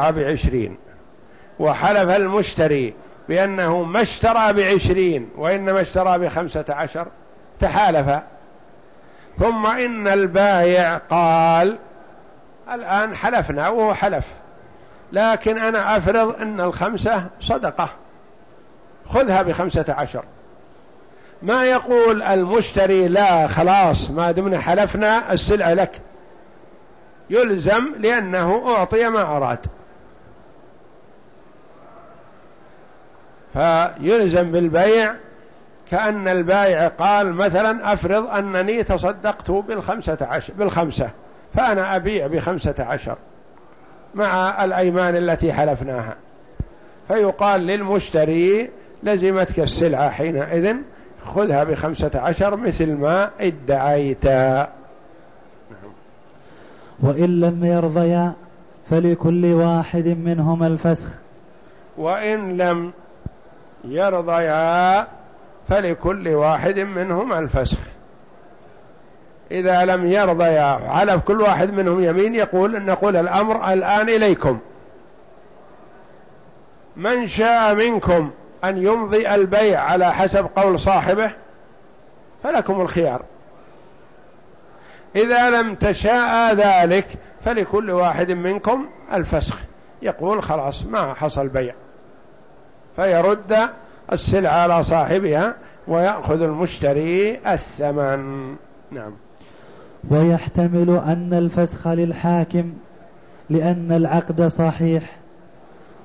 بعشرين. وحلف المشتري بأنه ما اشترى بعشرين وإنما اشترى بخمسة عشر تحالف. ثم إن البايع قال الآن حلفنا وهو حلف لكن أنا أفرض أن الخمسة صدقة. خذها بخمسة عشر. ما يقول المشتري لا خلاص ما دمنا حلفنا السلعة لك. يلزم لأنه أعطي ما أراد. فيلزم بالبيع كأن البائع قال مثلا أفرض أنني تصدقت بالخمسة عشر بالخمسة فأنا أبيع بخمسة عشر مع الأيمان التي حلفناها. فيقال للمشتري لزمتك السلعة حينئذ خذها بخمسة عشر مثل ما ادعيت. وإن لم يرضيا فلكل واحد منهما الفسخ. وإن لم يرضيا فلكل واحد منهما الفسخ. إذا لم يرضيا على كل واحد منهم يمين يقول نقول الأمر الآن إليكم. من شاء منكم أن يمضي البيع على حسب قول صاحبه فلكم الخيار. إذا لم تشاء ذلك فلكل واحد منكم الفسخ. يقول خلاص ما حصل بيع. فيرد السلعة على صاحبها ويأخذ المشتري الثمن. نعم. ويحتمل أن الفسخ للحاكم لأن العقد صحيح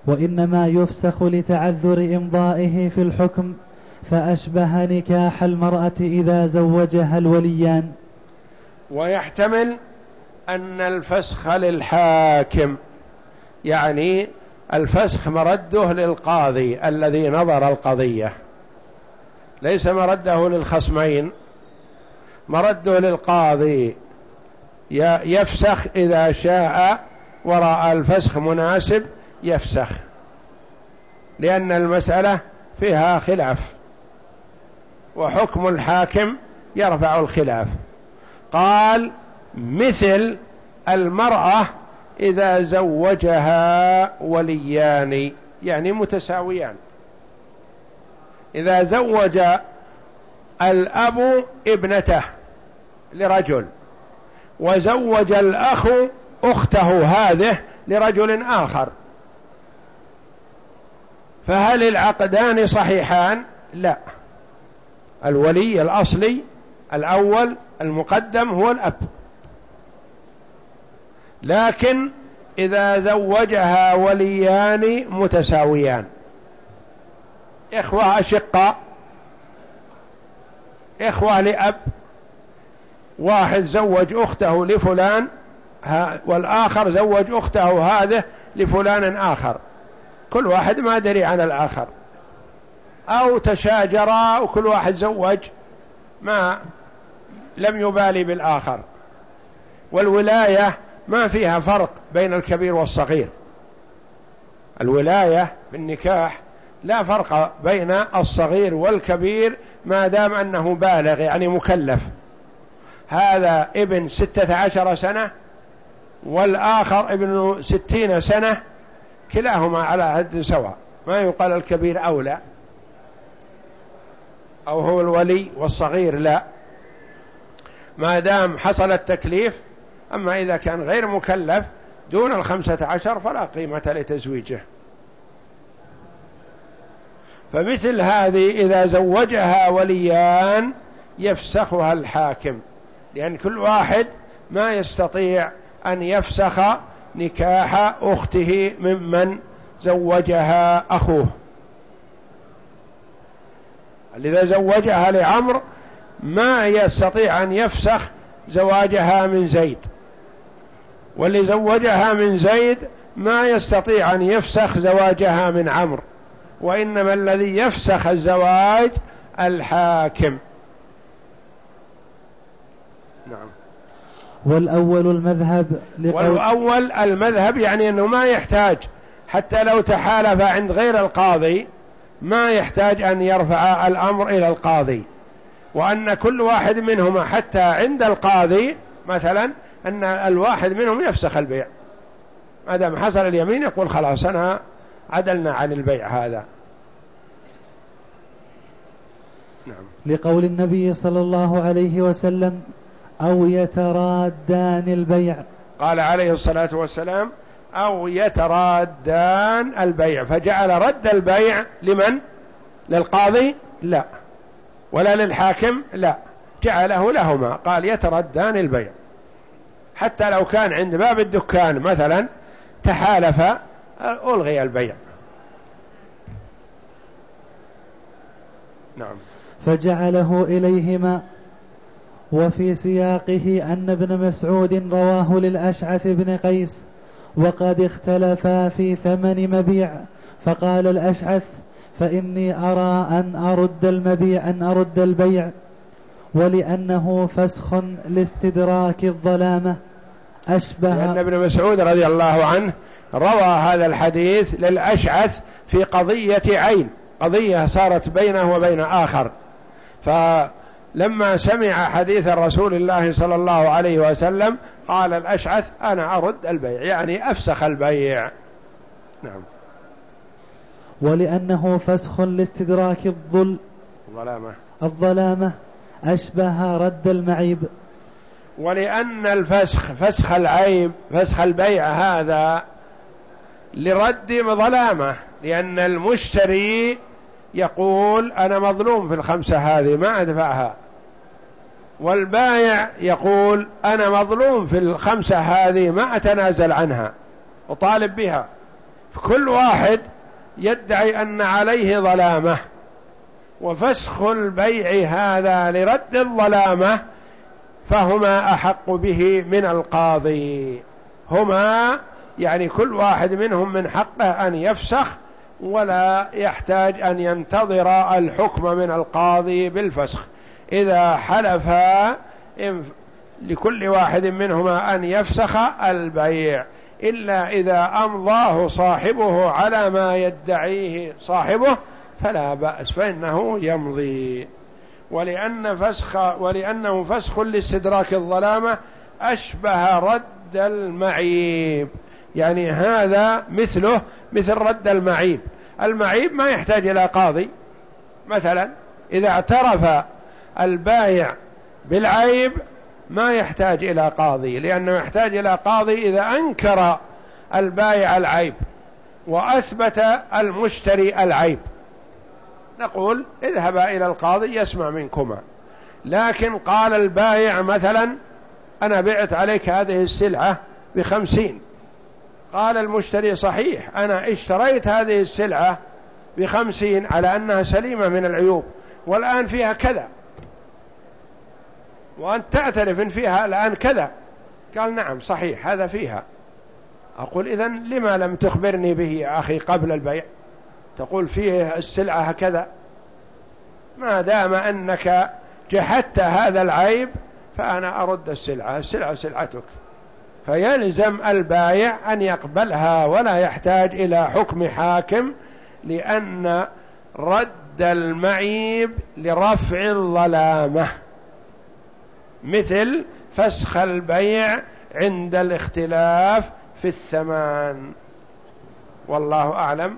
وإنما يفسخ لتعذر إمضائه في الحكم فأشبه نكاح المرأة إذا زوجها الوليان. ويحتمل أن الفسخ للحاكم يعني الفسخ مرده للقاضي الذي نظر القضية. ليس مرده للخصمين مرده للقاضي. يفسخ إذا شاء ورأى الفسخ مناسب يفسخ لأن المسألة فيها خلاف وحكم الحاكم يرفع الخلاف. قال مثل المرأة إذا زوجها وليان يعني متساويان. إذا زوج الأب ابنته لرجل وزوج الأخ أخته هذه لرجل آخر فهل العقدان صحيحان؟ لا. الولي الأصلي الأول المقدم هو الأب. لكن إذا زوجها وليان متساويان. إخوة أشقاء إخوة لأب واحد زوج أخته لفلان والآخر زوج أخته هذه لفلان آخر. كل واحد ما دري عن الآخر. أو تشاجرا وكل واحد زوج ما لم يبالي بالآخر. والولاية ما فيها فرق بين الكبير والصغير. الولاية بالنكاح لا فرق بين الصغير والكبير ما دام أنه بالغ يعني مكلف. هذا ابن ستة عشر سنة والآخر ابن ستين سنة كلاهما على هد سواء. ما يقال الكبير أولى أو هو الولي والصغير لا. ما دام حصل التكليف أما إذا كان غير مكلف دون الخمسة عشر فلا قيمة لتزويجه. فمثل هذه إذا زوجها وليان يفسخها الحاكم لأن كل واحد ما يستطيع أن يفسخ نكاح أخته ممن زوجها أخوه. إذا زوجها لعمر ما يستطيع أن يفسخ زواجها من زيد؟ واللي زوجها من زيد ما يستطيع أن يفسخ زواجها من عمرو وإنما الذي يفسخ الزواج الحاكم. نعم. والأول المذهب والأول المذهب يعني أنه ما يحتاج حتى لو تحالف عند غير القاضي ما يحتاج أن يرفع الأمر إلى القاضي. وأن كل واحد منهما حتى عند القاضي مثلا أن الواحد منهم يفسخ البيع. ما دام حصل اليمين يقول خلاص أنا عدلنا عن البيع هذا. نعم. لقول النبي صلى الله عليه وسلم أو يترادان البيع. قال عليه الصلاة والسلام أو يترادان البيع. فجعل رد البيع لمن؟ للقاضي؟ لا. ولا للحاكم؟ لا. جعله لهما. قال يتردان البيع. حتى لو كان عند باب الدكان مثلا تحالف ألغي البيع. نعم. فجعله إليهما وفي سياقه أن ابن مسعود رواه للأشعث بن قيس وقد اختلفا في ثمن مبيع. فقال الأشعث فإني أرى أن أرد المبيع أن أرد البيع. ولأنه فسخ لاستدراك الظلامة. أشبه لأن ابن مسعود رضي الله عنه روى هذا الحديث للأشعث في قضية عين. قضية صارت بينه وبين آخر. فلما سمع حديث رسول الله صلى الله عليه وسلم قال الأشعث أنا أرد البيع يعني أفسخ البيع. نعم. ولأنه فسخ لاستدراك الظل الظلامة. الظلامة. أشبه رد المعيب. ولأن الفسخ فسخ العيب فسخ البيع هذا لرد ظلامة لأن المشتري يقول أنا مظلوم في الخمسة هذه ما أدفعها. والبايع يقول أنا مظلوم في الخمسة هذه ما أتنازل عنها أطالب بها. كل واحد يدعي أن عليه ظلامة. وفسخ البيع هذا لرد الظلامة فهما أحق به من القاضي. هما يعني كل واحد منهم من حقه أن يفسخ ولا يحتاج أن ينتظر الحكم من القاضي بالفسخ. إذا حلف لكل واحد منهما أن يفسخ البيع. إلا إذا أمضاه صاحبه على ما يدعيه صاحبه فلا بأس فإنه يمضي. ولأن فسخ ولأنه فسخ لاستدراك الظلامة أشبه رد المعيب. يعني هذا مثله مثل رد المعيب. المعيب ما يحتاج إلى قاضي. مثلا إذا اعترف البايع بالعيب ما يحتاج إلى قاضي لأنه يحتاج إلى قاضي إذا أنكر البايع العيب وأثبت المشتري العيب. نقول اذهبا إلى القاضي يسمع منكما. لكن قال البايع مثلا أنا بعت عليك هذه السلعة بخمسين. قال المشتري صحيح أنا اشتريت هذه السلعة بخمسين على أنها سليمة من العيوب والآن فيها كذا. وأنت تعترف إن فيها الآن كذا. قال نعم صحيح هذا فيها. أقول إذن لما لم تخبرني به يا أخي قبل البيع؟ تقول فيه السلعة هكذا. ما دام أنك جحدت هذا العيب فأنا أرد السلعة. السلعة سلعتك. فيلزم البايع أن يقبلها ولا يحتاج إلى حكم حاكم لأن رد المعيب لرفع الظلامة. مثل فسخ البيع عند الاختلاف في الثمان والله أعلم.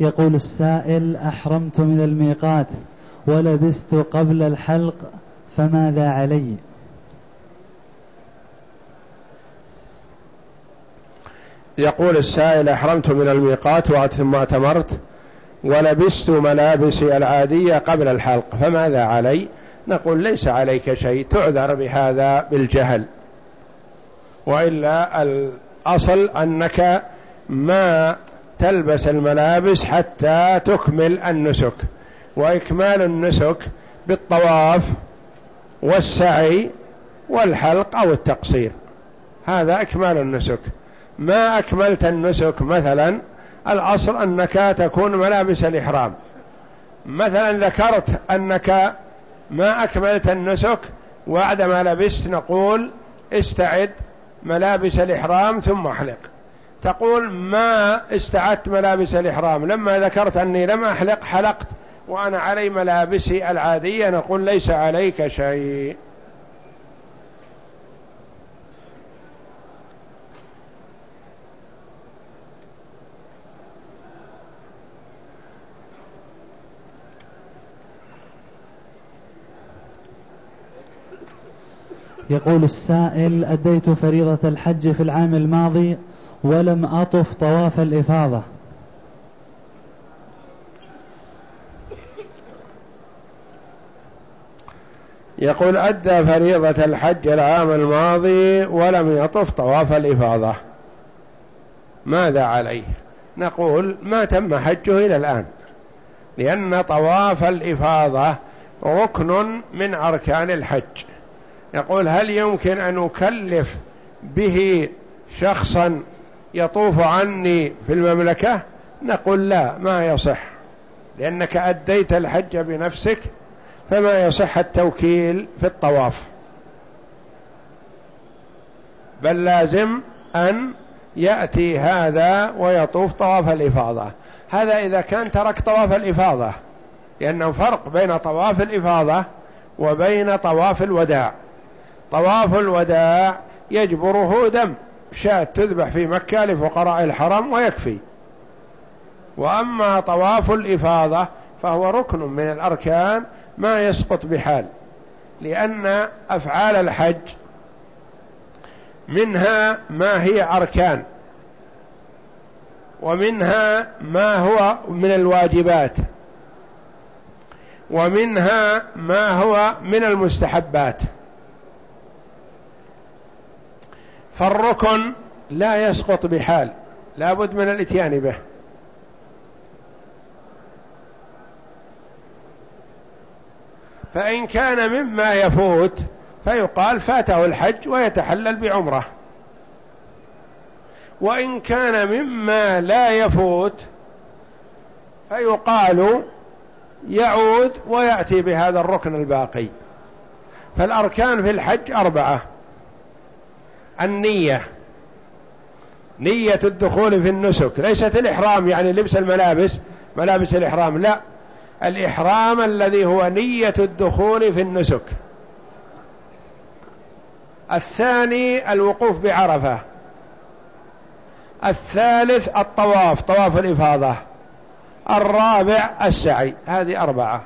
يقول السائل أحرمت من الميقات ولبست قبل الحلق فماذا علي؟ يقول السائل أحرمت من الميقات ثم اعتمرت ولبست ملابسي العادية قبل الحلق فماذا علي؟ نقول ليس عليك شيء تعذر بهذا بالجهل. وإلا الأصل أنك ما تلبس الملابس حتى تكمل النسك. وإكمال النسك بالطواف والسعي والحلق أو التقصير. هذا إكمال النسك. ما أكملت النسك مثلا الأصل أنك تكون ملابس الإحرام. مثلا ذكرت أنك ما أكملت النسك وعندما لبست نقول استعد ملابس الإحرام ثم أحلق. تقول ما استعدت ملابس الإحرام لما ذكرت أني لم أحلق حلقت وأنا علي ملابسي العادية نقول ليس عليك شيء. يقول السائل أديت فريضة الحج في العام الماضي ولم أطف طواف الإفاضة. يقول أدى فريضة الحج العام الماضي ولم يطف طواف الإفاضة. ماذا عليه؟ نقول ما تم حجه إلى الآن. لأن طواف الإفاضة ركن من أركان الحج. يقول هل يمكن أن أكلف به شخصا يطوف عني في المملكة نقول لا ما يصح. لأنك أديت الحج بنفسك فما يصح التوكيل في الطواف. بل لازم أن يأتي هذا ويطوف طواف الإفاضة. هذا إذا كان ترك طواف الإفاضة لأنه فرق بين طواف الإفاضة وبين طواف الوداع. طواف الوداع يجبره دم. شاة تذبح في مكة لفقراء الحرم ويكفي. وأما طواف الإفاضة فهو ركن من الأركان ما يسقط بحال لأن أفعال الحج منها ما هي أركان ومنها ما هو من الواجبات ومنها ما هو من المستحبات. فالركن لا يسقط بحال لابد من الاتيان به. فإن كان مما يفوت فيقال فاته الحج ويتحلل بعمرة. وإن كان مما لا يفوت فيقال يعود ويأتي بهذا الركن الباقي. فالأركان في الحج أربعة. النية. نية الدخول في النسك. ليست الإحرام يعني لبس الملابس ملابس الإحرام لا. الإحرام الذي هو نية الدخول في النسك. الثاني الوقوف بعرفة. الثالث الطواف طواف الإفاضة. الرابع السعي هذه أربعة.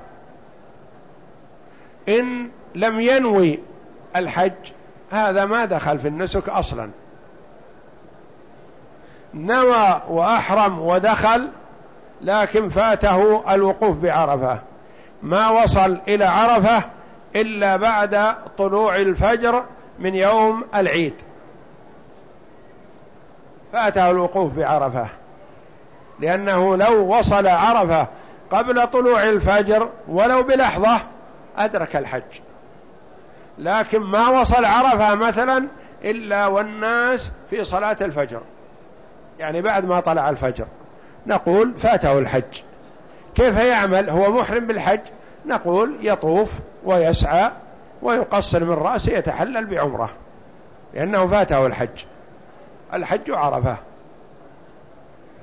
إن لم ينوي الحج هذا ما دخل في النسك أصلا. نوى وأحرم ودخل لكن فاته الوقوف بعرفة. ما وصل إلى عرفة إلا بعد طلوع الفجر من يوم العيد. فاته الوقوف بعرفة. لأنه لو وصل عرفة قبل طلوع الفجر ولو بلحظة أدرك الحج. لكن ما وصل عرفة مثلا إلا والناس في صلاة الفجر. يعني بعد ما طلع الفجر. نقول فاته الحج. كيف يعمل؟ هو محرم بالحج. نقول يطوف ويسعى ويقصر من رأسه يتحلل بعمرة. لأنه فاته الحج. الحج عرفة.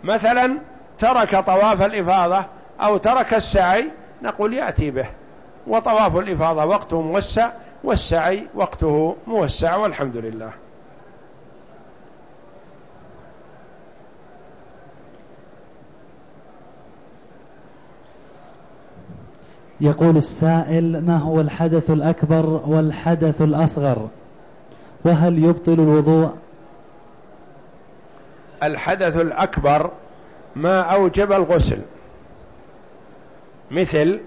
مثلا ترك طواف الإفاضة أو ترك السعي نقول يأتي به. وطواف الإفاضة وقته موسع والسعي وقته موسع والحمد لله. يقول السائل ما هو الحدث الأكبر والحدث الأصغر؟ وهل يبطل الوضوء؟ الحدث الأكبر ما أوجب الغسل مثل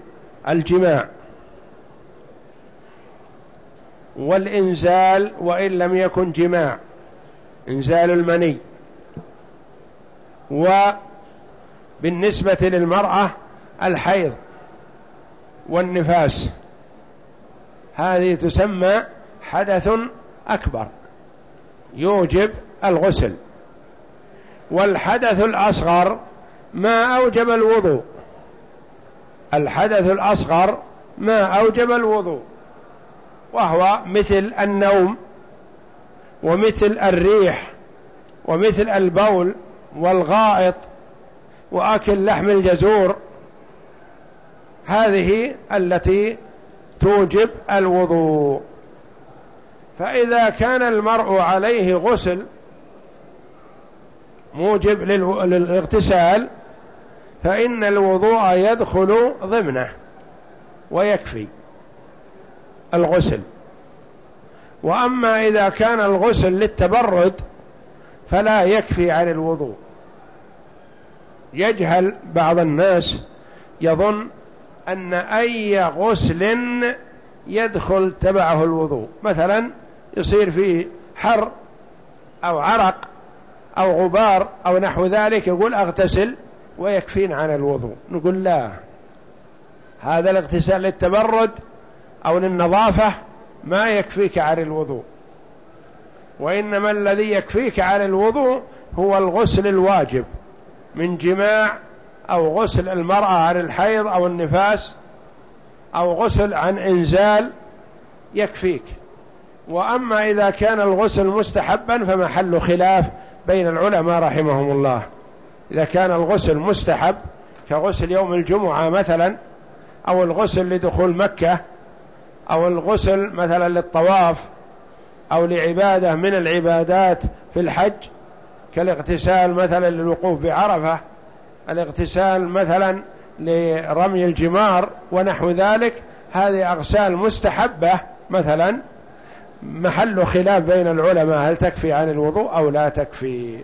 الجماع. والإنزال وإن لم يكن جماع إنزال المني. وبالنسبة للمرأة الحيض والنفاس هذه تسمى حدث أكبر يوجب الغسل. والحدث الأصغر ما أوجب الوضوء. الحدث الأصغر ما أوجب الوضوء. وهو مثل النوم ومثل الريح ومثل البول والغائط وأكل لحم الجزور. هذه التي توجب الوضوء. فإذا كان المرء عليه غسل موجب للاغتسال فإن الوضوء يدخل ضمنه ويكفي. الغسل. وأما إذا كان الغسل للتبرد فلا يكفي عن الوضوء. يجهل بعض الناس يظن أن أي غسل يدخل تبعه الوضوء. مثلا يصير فيه حر أو عرق أو غبار أو نحو ذلك يقول أغتسل ويكفين عن الوضوء. نقول لا هذا الاغتسال للتبرد أو للنظافة ما يكفيك عن الوضوء. وإنما الذي يكفيك عن الوضوء هو الغسل الواجب من جماع أو غسل المرأة عن الحيض أو النفاس أو غسل عن إنزال يكفيك. وأما إذا كان الغسل مستحبا فمحل خلاف بين العلماء رحمهم الله. إذا كان الغسل مستحب كغسل يوم الجمعة مثلا أو الغسل لدخول مكة أو الغسل مثلا للطواف أو لعبادة من العبادات في الحج كالاغتسال مثلا للوقوف بعرفة الاغتسال مثلا لرمي الجمار ونحو ذلك هذه أغسال مستحبة مثلا. محل خلاف بين العلماء هل تكفي عن الوضوء أو لا تكفي؟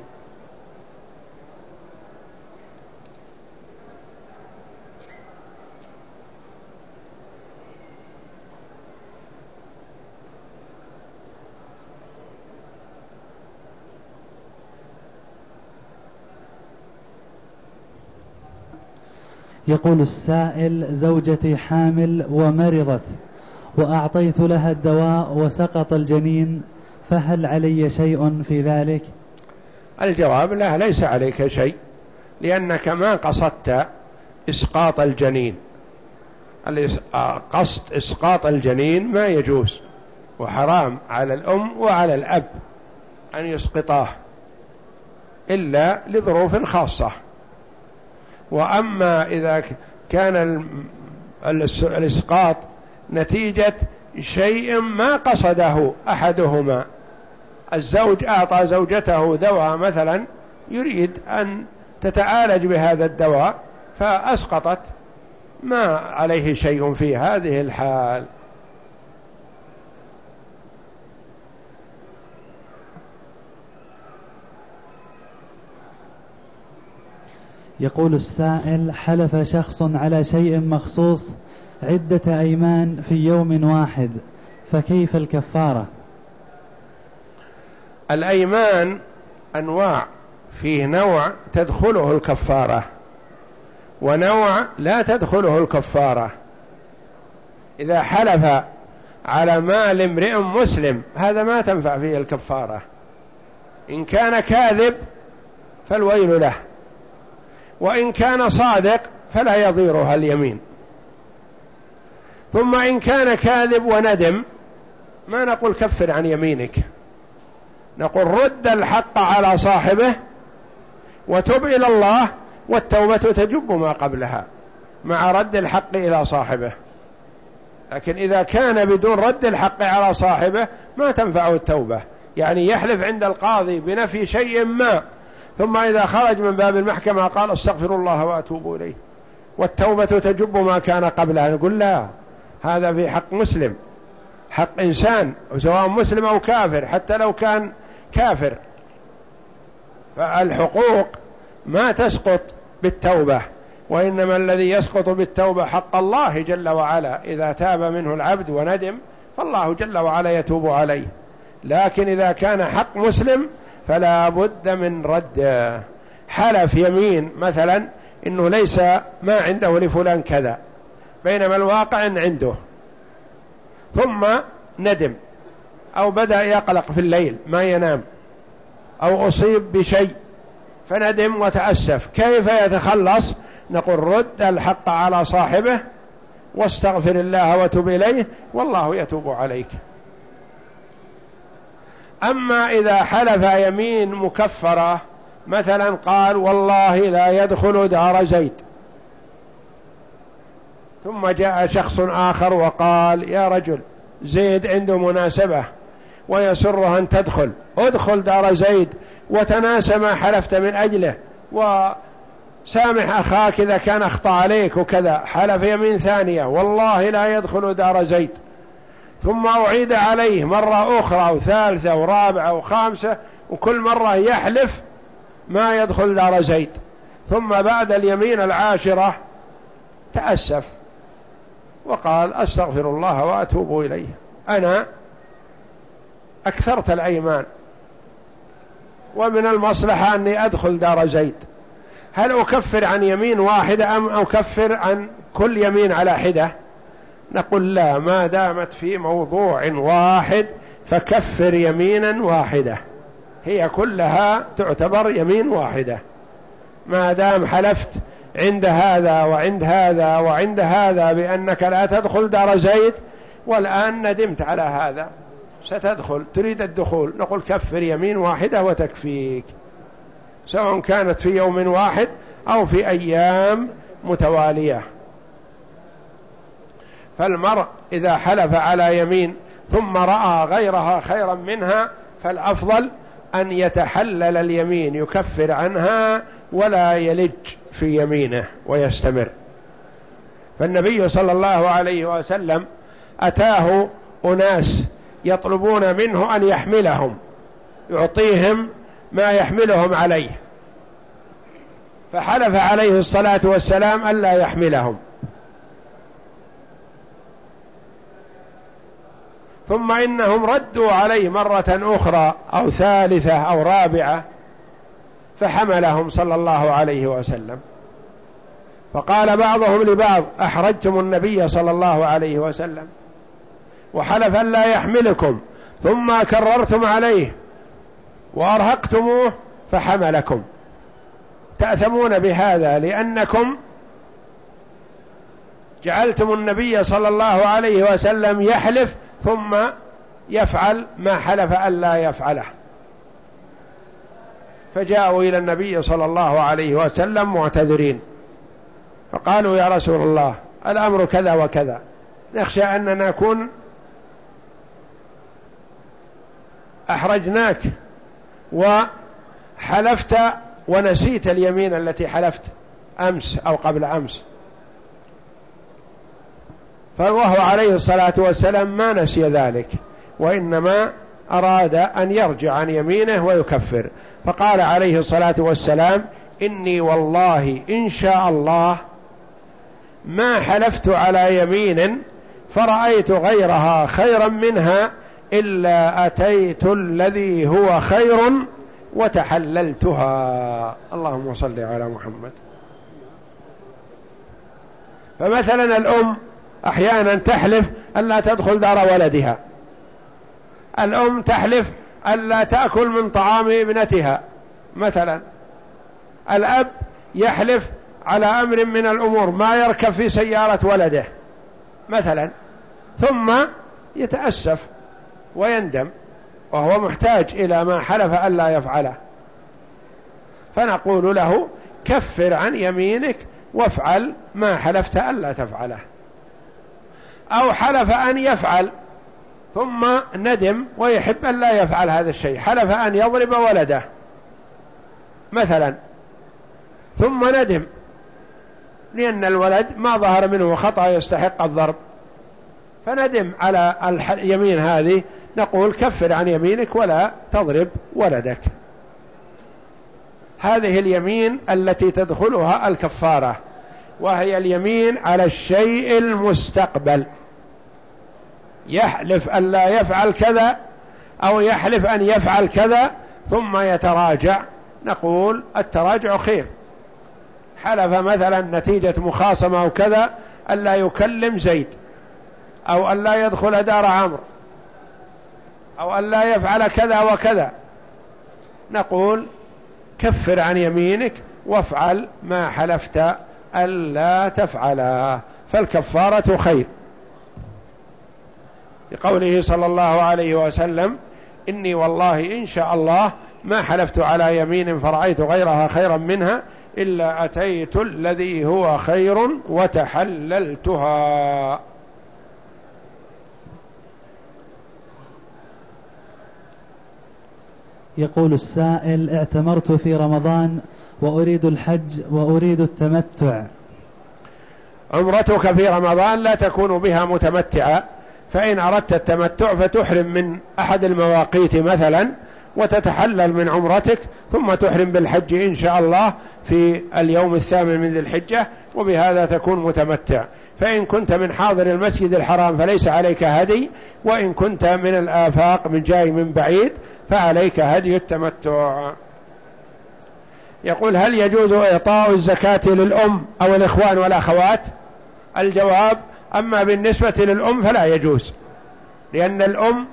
يقول السائل زوجتي حامل ومرضت وأعطيت لها الدواء وسقط الجنين فهل علي شيء في ذلك؟ الجواب لا ليس عليك شيء لأنك ما قصدت إسقاط الجنين. قصد إسقاط الجنين ما يجوز وحرام على الأم وعلى الأب أن يسقطاه إلا لظروف خاصة. وأما إذا كان الإسقاط نتيجة شيء ما قصده أحدهما. الزوج أعطى زوجته دواء مثلا يريد أن تتعالج بهذا الدواء فأسقطت. ما عليه شيء في هذه الحال. يقول السائل حلف شخص على شيء مخصوص عدة أيمان في يوم واحد فكيف الكفارة؟ الأيمان أنواع فيه نوع تدخله الكفارة ونوع لا تدخله الكفارة. إذا حلف على مال امرئ مسلم هذا ما تنفع فيه الكفارة. إن كان كاذب فالويل له. وإن كان صادق فلا يضيرها اليمين ثم إن كان كاذب وندم ما نقول كفر عن يمينك. نقول رد الحق على صاحبه وتب إلى الله والتوبة تجب ما قبلها مع رد الحق إلى صاحبه. لكن إذا كان بدون رد الحق على صاحبه ما تنفعه التوبة. يعني يحلف عند القاضي بنفي شيء ما ثم إذا خرج من باب المحكمة قال استغفر الله وأتوب إليه. والتوبة تجب ما كان قبلها. نقول لا هذا في حق مسلم. حق إنسان سواء مسلم أو كافر حتى لو كان كافر. فالحقوق ما تسقط بالتوبة وإنما الذي يسقط بالتوبة حق الله جل وعلا. إذا تاب منه العبد وندم فالله جل وعلا يتوب عليه. لكن إذا كان حق مسلم فلا بد من رد حلف يمين مثلا إنه ليس ما عنده لفلان كذا بينما الواقع عنده. ثم ندم أو بدأ يقلق في الليل ما ينام أو أصيب بشيء فندم وتأسف. كيف يتخلص؟ نقول رد الحق على صاحبه واستغفر الله وتب إليه والله يتوب عليك. أما إذا حلف يمين مكفرة مثلا قال والله لا يدخل دار زيد. ثم جاء شخص آخر وقال يا رجل زيد عنده مناسبة ويسره أن تدخل. ادخل دار زيد وتناسى ما حلفت من أجله وسامح أخاك إذا كان أخطأ عليك وكذا. حلف يمين ثانية والله لا يدخل دار زيد. ثم أعيد عليه مرة أخرى وثالثة ورابعة وخامسة وكل مرة يحلف ما يدخل دار زيد. ثم بعد اليمين العاشرة تأسف وقال أستغفر الله وأتوب إليه. أنا أكثرت الأيمان ومن المصلحة أني أدخل دار زيد. هل أكفر عن يمين واحدة أم أكفر عن كل يمين على حدة؟ نقول لا ما دامت في موضوع واحد فكفر يمينا واحدة. هي كلها تعتبر يمين واحدة. ما دام حلفت عند هذا وعند هذا وعند هذا بأنك لا تدخل دار زيد والآن ندمت على هذا. ستدخل تريد الدخول نقول كفر يمين واحدة وتكفيك. سواء كانت في يوم واحد أو في أيام متوالية. فالمرء إذا حلف على يمين ثم رأى غيرها خيرا منها فالأفضل أن يتحلل اليمين يكفر عنها ولا يلج في يمينه ويستمر. فالنبي صلى الله عليه وسلم أتاه أناس يطلبون منه أن يحملهم يعطيهم ما يحملهم عليه. فحلف عليه الصلاة والسلام ألا يحملهم. ثم إنهم ردوا عليه مرة أخرى أو ثالثة أو رابعة فحملهم صلى الله عليه وسلم. فقال بعضهم لبعض أحرجتم النبي صلى الله عليه وسلم وحلف أن لا يحملكم ثم كررتم عليه وأرهقتموه فحملكم. تأثمون بهذا لأنكم جعلتم النبي صلى الله عليه وسلم يحلف ثم يفعل ما حلف ألا يفعله. فجاءوا إلى النبي صلى الله عليه وسلم معتذرين. فقالوا يا رسول الله الأمر كذا وكذا. نخشى أننا نكون أحرجناك وحلفت ونسيت اليمين التي حلفت أمس أو قبل أمس. فالله عليه الصلاة والسلام ما نسي ذلك وإنما أراد أن يرجع عن يمينه ويكفر. فقال عليه الصلاة والسلام إني والله إن شاء الله ما حلفت على يمين فرأيت غيرها خيرا منها إلا أتيت الذي هو خير وتحللتها. اللهم صل على محمد. فمثلا الأم أحيانا تحلف ألا تدخل دار ولدها. الأم تحلف ألا تأكل من طعام ابنتها مثلا. الأب يحلف على أمر من الأمور ما يركب في سيارة ولده مثلا. ثم يتأسف ويندم وهو محتاج إلى ما حلف ألا يفعله. فنقول له كفر عن يمينك وافعل ما حلفت ألا تفعله. أو حلف أن يفعل ثم ندم ويحب أن لا يفعل هذا الشيء. حلف أن يضرب ولده مثلا ثم ندم لأن الولد ما ظهر منه خطأ يستحق الضرب. فندم على اليمين هذه نقول كفر عن يمينك ولا تضرب ولدك. هذه اليمين التي تدخلها الكفارة. وهي اليمين على الشيء المستقبل. يحلف أن لا يفعل كذا أو يحلف أن يفعل كذا ثم يتراجع. نقول التراجع خير. حلف مثلا نتيجة مخاصمة أو كذا ألا يكلم زيد أو ألا يدخل دار عمرو أو ألا يفعل كذا وكذا. نقول كفر عن يمينك وافعل ما حلفت ألا تفعلا فالكفارة خير. لقوله صلى الله عليه وسلم إني والله إن شاء الله ما حلفت على يمين فرأيت غيرها خيرا منها إلا أتيت الذي هو خير وتحللتها. يقول السائل اعتمرت في رمضان وأريد الحج وأريد التمتع. عمرتك في رمضان لا تكون بها متمتعا فإن أردت التمتع فتحرم من أحد المواقيت مثلا وتتحلل من عمرتك ثم تحرم بالحج إن شاء الله في اليوم الثامن من ذي الحجة وبهذا تكون متمتع. فإن كنت من حاضر المسجد الحرام فليس عليك هدي وإن كنت من الآفاق من جاي من بعيد فعليك هدي التمتع. يقول هل يجوز إعطاء الزكاة للأم أو الإخوان والأخوات؟ الجواب أما بالنسبة للأم فلا يجوز لأن الأم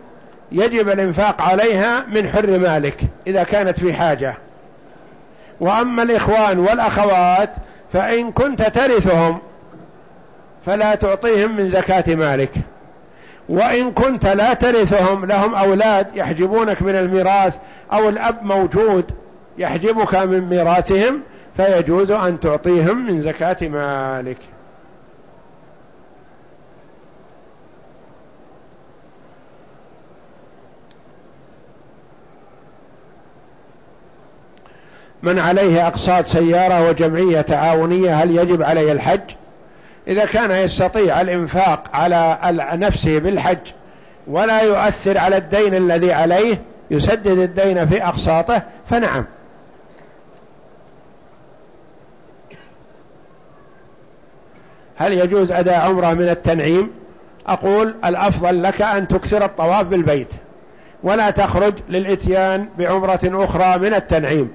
يجب الإنفاق عليها من حر مالك إذا كانت في حاجة. وأما الإخوان والأخوات فإن كنت ترثهم فلا تعطيهم من زكاة مالك. وإن كنت لا ترثهم لهم أولاد يحجبونك من الميراث أو الأب موجود يحجبك من ميراثهم فيجوز أن تعطيهم من زكاة مالك. من عليه أقساط سيارة وجمعية تعاونية هل يجب عليه الحج؟ إذا كان يستطيع الإنفاق على نفسه بالحج ولا يؤثر على الدين الذي عليه يسدد الدين في أقساطه فنعم. هل يجوز أداء عمرة من التنعيم؟ أقول الأفضل لك أن تكثر الطواف بالبيت ولا تخرج للإتيان بعمرة أخرى من التنعيم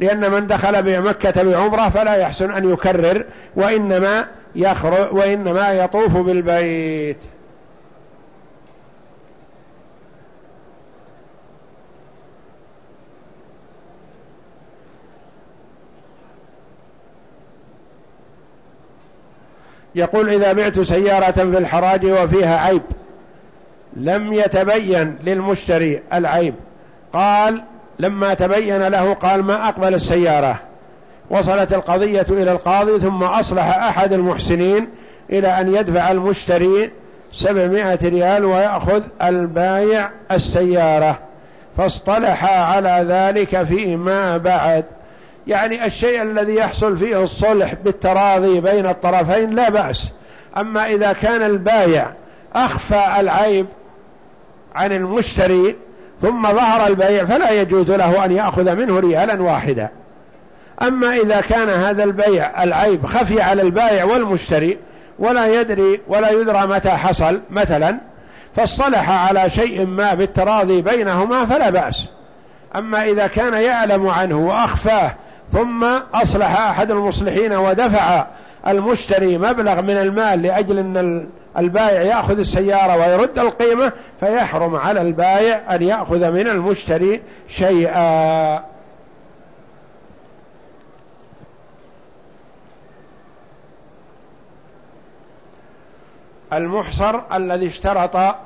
لأن من دخل بمكة بعمرة فلا يحسن أن يكرر وإنما يخرج وإنما يطوف بالبيت. يقول إذا بعت سيارة في الحراج وفيها عيب لم يتبين للمشتري العيب. قال لما تبين له قال ما أقبل السيارة. وصلت القضية إلى القاضي ثم أصلح أحد المحسنين إلى أن يدفع المشتري سبعمائة ريال ويأخذ البايع السيارة. فاصطلح على ذلك فيما بعد. يعني الشيء الذي يحصل فيه الصلح بالتراضي بين الطرفين لا بأس. أما إذا كان البايع أخفى العيب عن المشتري ثم ظهر البيع فلا يجوز له أن يأخذ منه ريالا واحدا. أما إذا كان هذا البيع العيب خفي على البائع والمشتري ولا يدري ولا يدرى متى حصل مثلا فاصطلح على شيء ما بالتراضي بينهما فلا بأس. أما إذا كان يعلم عنه وأخفاه ثم أصلح أحد المصلحين ودفع المشتري مبلغ من المال لأجل أن البائع يأخذ السيارة ويرد القيمة فيحرم على البائع أن يأخذ من المشتري شيئا. المحصر الذي اشترط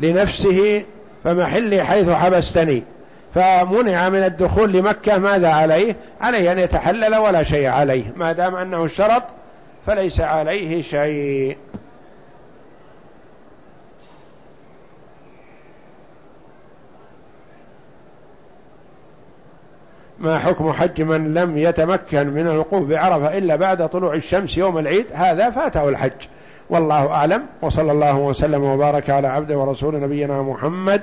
لنفسه فمحلي حيث حبستني. فمنع من الدخول لمكة ماذا عليه؟ عليه أن يتحلل ولا شيء عليه ما دام أنه اشترط فليس عليه شيء. ما حكم حج من لم يتمكن من الوقوف بعرفة إلا بعد طلوع الشمس يوم العيد؟ هذا فاته الحج. والله أعلم وصلى الله وسلم وبارك على عبد ورسول نبينا محمد